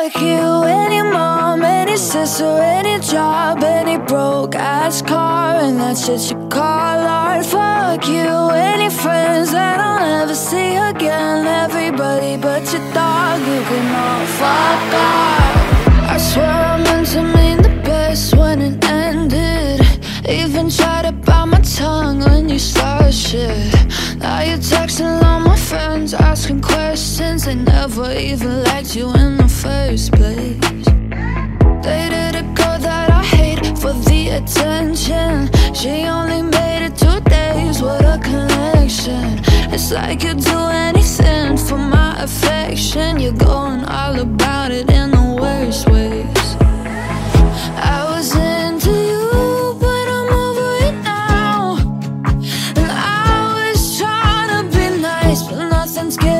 Fuck you and your mom and your sister and your job and your broke ass car and that shit you call art. Fuck you and your friends that I'll never see again. Everybody but your dog, you can all fuck off. I swear I meant to mean the best when it ended. Even tried to bite my tongue when you started shit. Now you're texting all my friends, asking questions. They never even liked you in the attention. She only made it two days, what a connection. It's like you'd do anything for my affection. You're going all about it in the worst ways. I was into you, but I'm over it now. And I was trying to be nice, but nothing's getting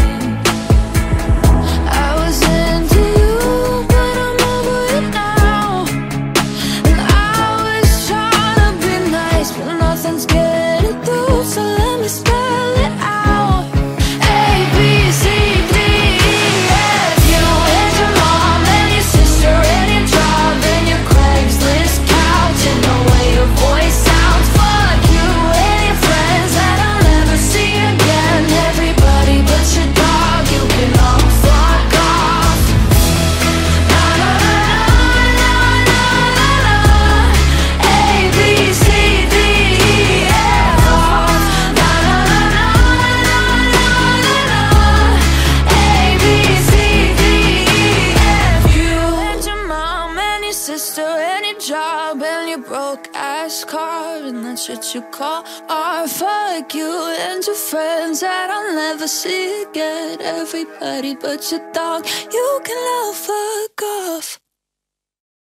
sister any job and your broke ass car and that's what you call art. Fuck you and your friends that I'll never see again. Everybody but your dog, you can all fuck off.